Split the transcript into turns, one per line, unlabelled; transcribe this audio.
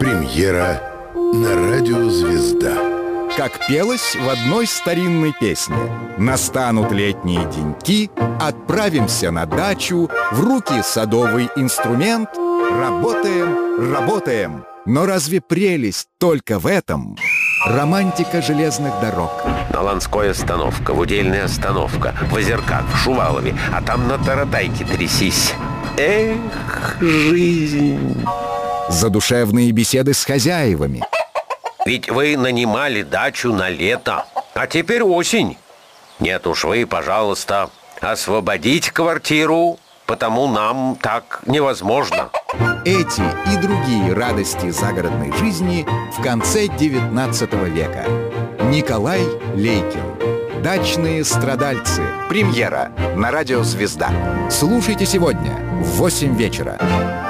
Премьера на радио «Звезда».
Как пелось в одной старинной песне. Настанут летние деньки, отправимся на дачу В руки садовый инструмент. Работаем, работаем Но разве прелесть только в этом? Романтика железных дорог.
На Ланской остановка, в Удельная остановка В Озерках, в Шувалове А там на Таратайке трясись. Эх, жизнь
Задушевные беседы с хозяевами
Ведь вы нанимали дачу на лето А теперь осень Нет уж вы, пожалуйста, освободите квартиру Потому нам так невозможно
Эти и другие радости загородной жизни в конце 19 века. Николай Лейкин. Дачные страдальцы. Премьера на радио «Звезда». Слушайте сегодня в 8 вечера.